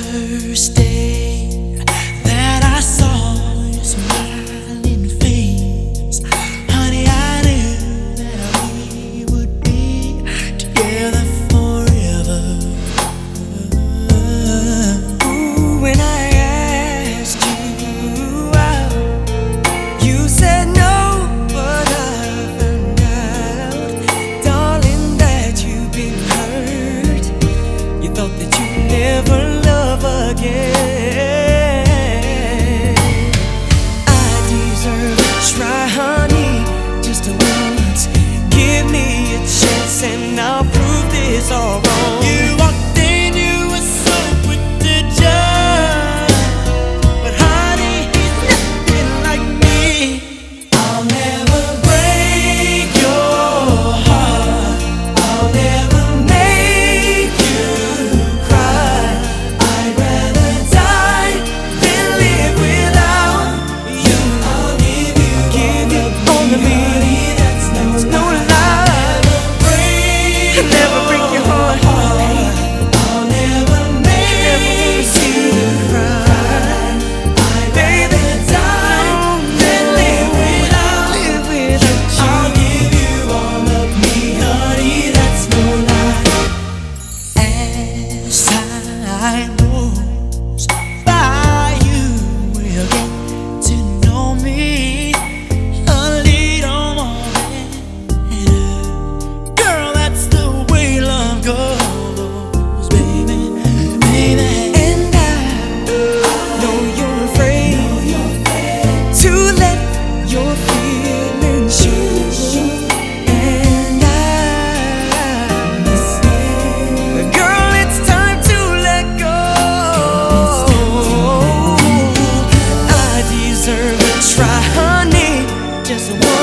Thursday. just one